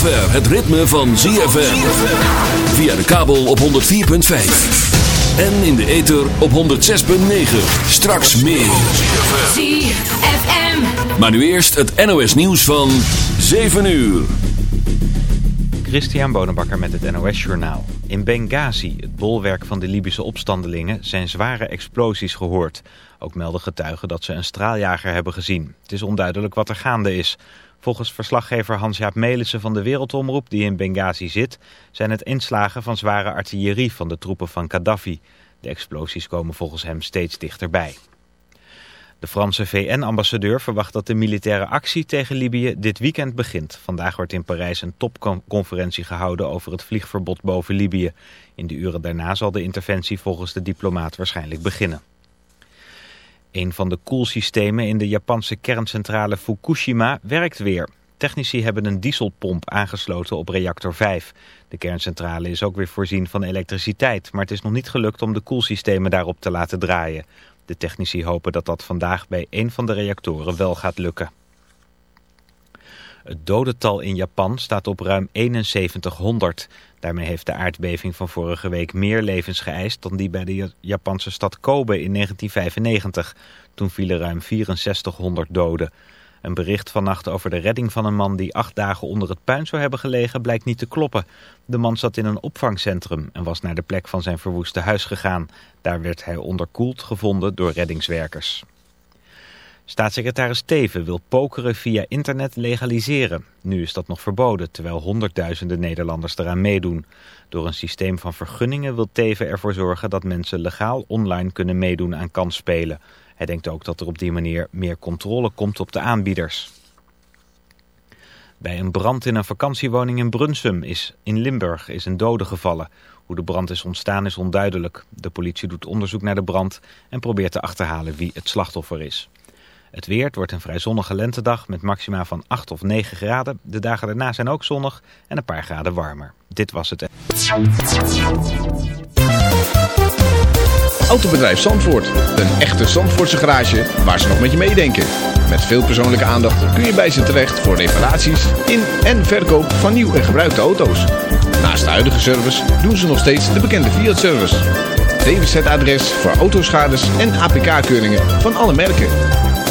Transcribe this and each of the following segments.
zover het ritme van ZFM. Via de kabel op 104.5. En in de ether op 106.9. Straks meer. ZFM. Maar nu eerst het NOS nieuws van 7 uur. Christian Bonenbakker met het NOS Journaal. In Benghazi, het bolwerk van de Libische opstandelingen, zijn zware explosies gehoord. Ook melden getuigen dat ze een straaljager hebben gezien. Het is onduidelijk wat er gaande is. Volgens verslaggever Hans-Jaap Melissen van de Wereldomroep, die in Benghazi zit, zijn het inslagen van zware artillerie van de troepen van Gaddafi. De explosies komen volgens hem steeds dichterbij. De Franse VN-ambassadeur verwacht dat de militaire actie tegen Libië dit weekend begint. Vandaag wordt in Parijs een topconferentie gehouden over het vliegverbod boven Libië. In de uren daarna zal de interventie volgens de diplomaat waarschijnlijk beginnen. Een van de koelsystemen in de Japanse kerncentrale Fukushima werkt weer. Technici hebben een dieselpomp aangesloten op reactor 5. De kerncentrale is ook weer voorzien van elektriciteit, maar het is nog niet gelukt om de koelsystemen daarop te laten draaien. De technici hopen dat dat vandaag bij een van de reactoren wel gaat lukken. Het dodental in Japan staat op ruim 7100. Daarmee heeft de aardbeving van vorige week meer levens geëist dan die bij de Japanse stad Kobe in 1995. Toen vielen ruim 6400 doden. Een bericht vannacht over de redding van een man die acht dagen onder het puin zou hebben gelegen blijkt niet te kloppen. De man zat in een opvangcentrum en was naar de plek van zijn verwoeste huis gegaan. Daar werd hij onderkoeld gevonden door reddingswerkers. Staatssecretaris Teven wil pokeren via internet legaliseren. Nu is dat nog verboden, terwijl honderdduizenden Nederlanders eraan meedoen. Door een systeem van vergunningen wil Teven ervoor zorgen dat mensen legaal online kunnen meedoen aan kansspelen. Hij denkt ook dat er op die manier meer controle komt op de aanbieders. Bij een brand in een vakantiewoning in Brunsum is, in Limburg is een dode gevallen. Hoe de brand is ontstaan is onduidelijk. De politie doet onderzoek naar de brand en probeert te achterhalen wie het slachtoffer is. Het weer, wordt een vrij zonnige lentedag met maxima van 8 of 9 graden. De dagen daarna zijn ook zonnig en een paar graden warmer. Dit was het. Autobedrijf Zandvoort. Een echte Zandvoortse garage waar ze nog met je meedenken. Met veel persoonlijke aandacht kun je bij ze terecht voor reparaties in en verkoop van nieuw en gebruikte auto's. Naast de huidige service doen ze nog steeds de bekende Fiat-service. DWZ-adres voor autoschades en APK-keuringen van alle merken.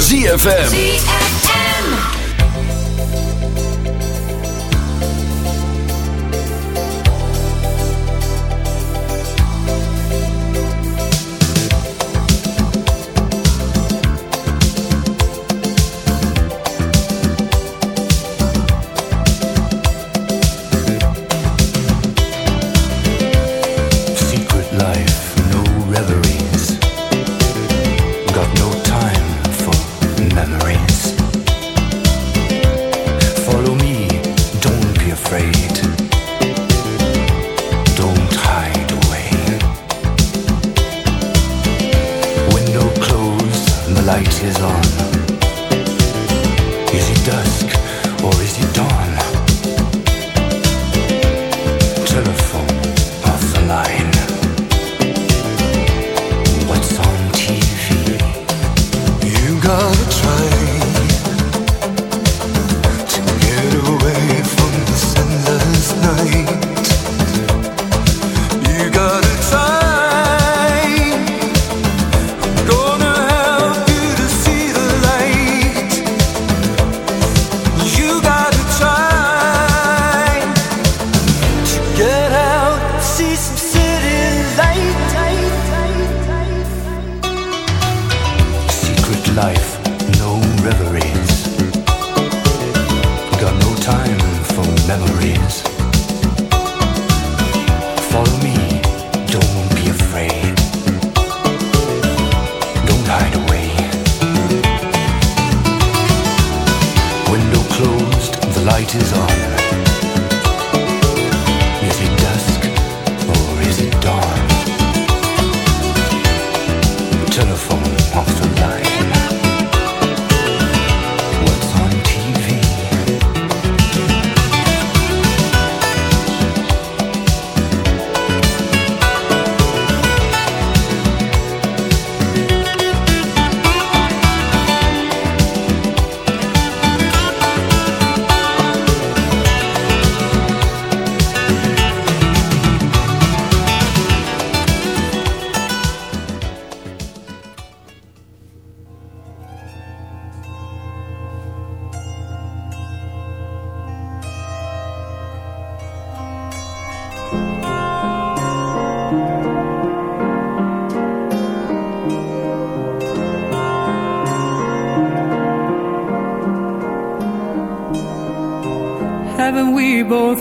ZFM.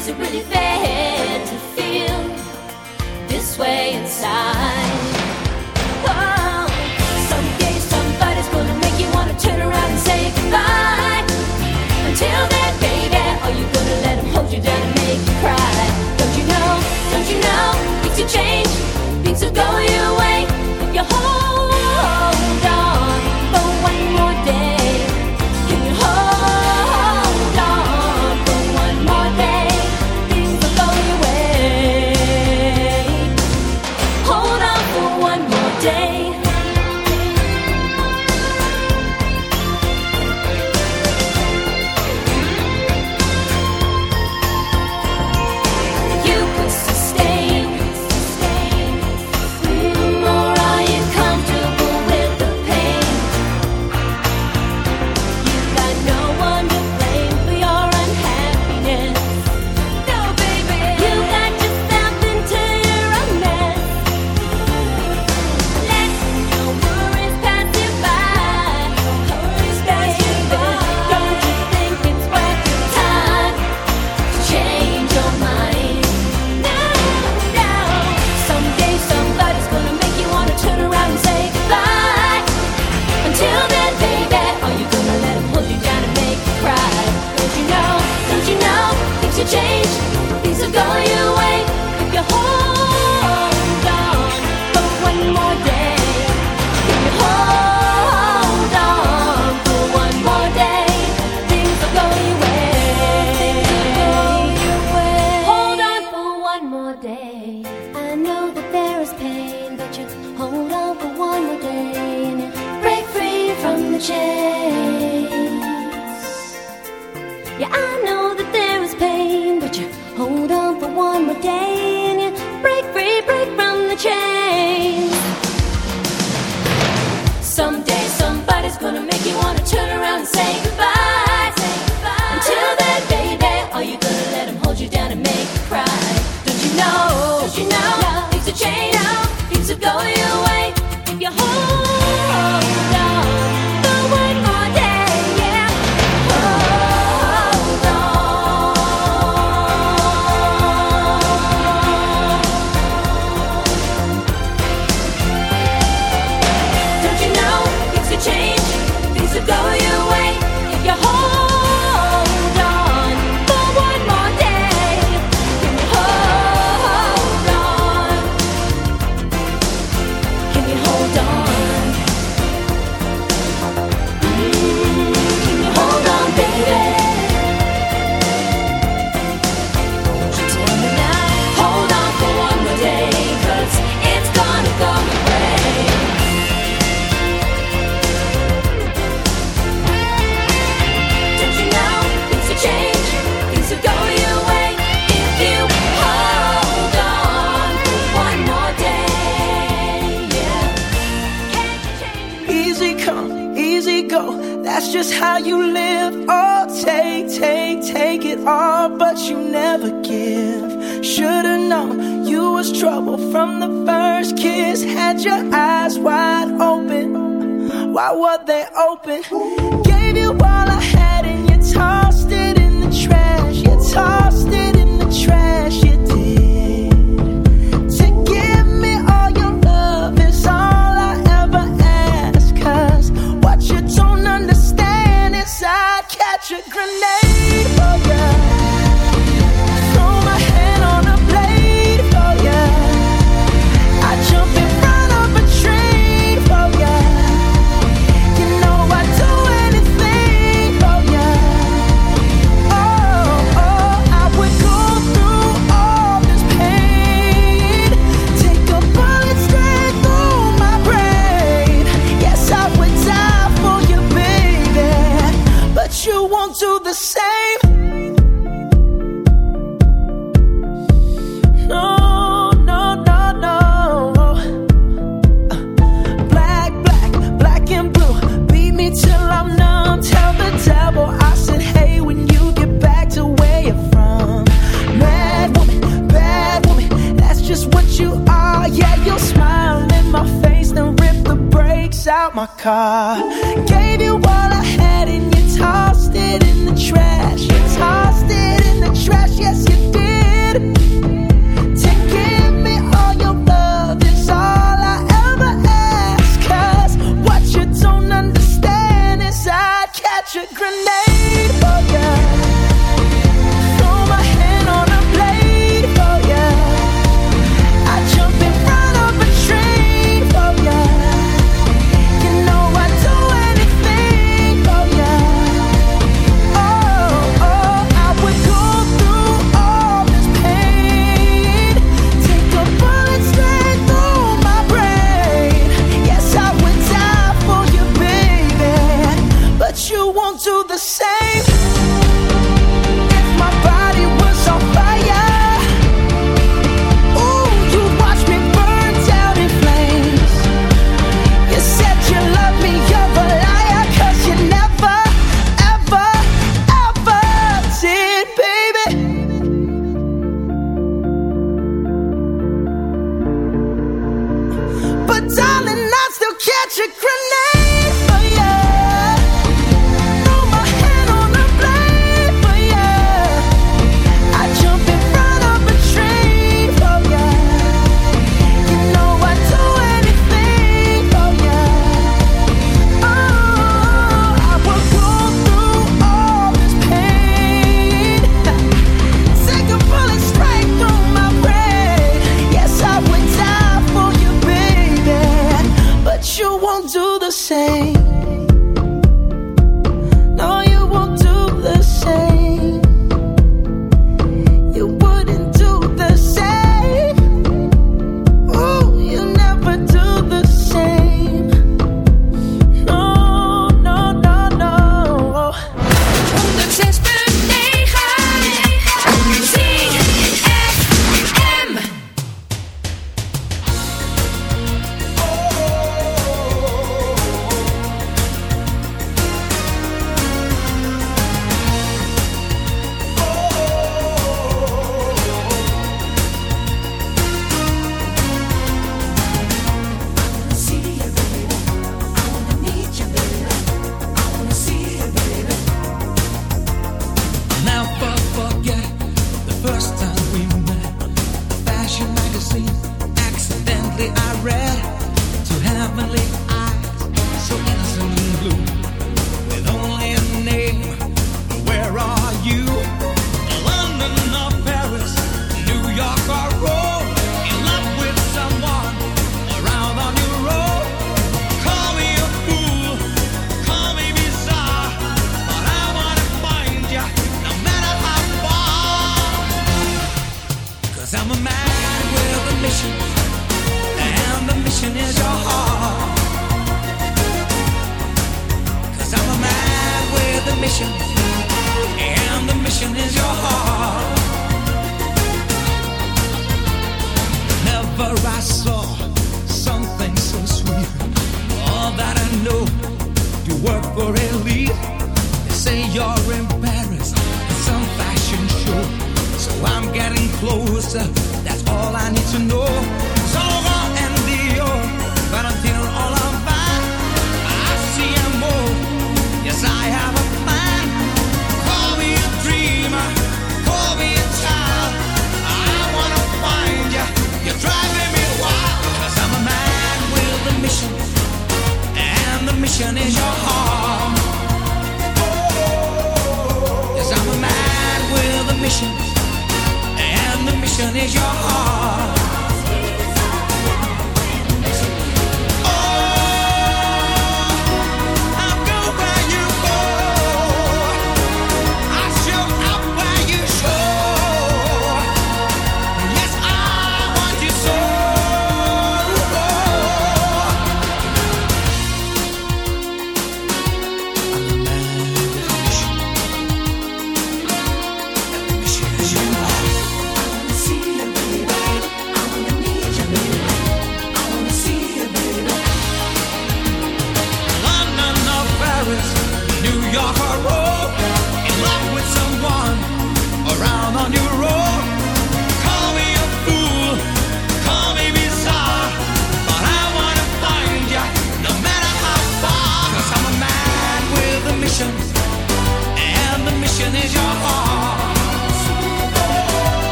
Is it really fair to feel this way inside? Oh, some day somebody's gonna make you wanna turn around and say goodbye. Until then, baby, are you gonna let them hold you down and make you cry? Don't you know? Don't you know? Things will change, things will go your way if you hold.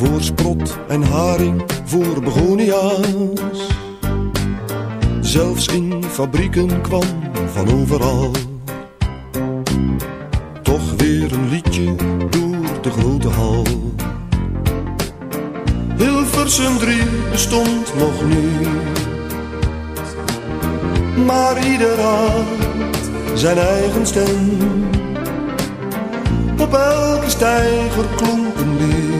Voor sprot en haring, voor begonia's. Zelfs in fabrieken kwam van overal. Toch weer een liedje door de grote hal. Hilversum 3 bestond nog niet. Maar ieder had zijn eigen stem. Op elke steiger klonk een lied.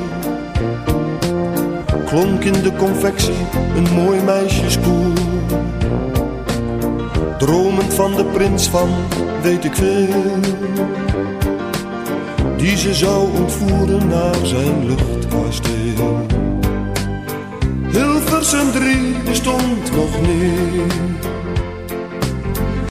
Klonk in de confectie een mooi meisjeskoel. Dromend van de prins van weet ik veel Die ze zou ontvoeren naar zijn luchtkasteel. Hilversum 3 bestond nog niet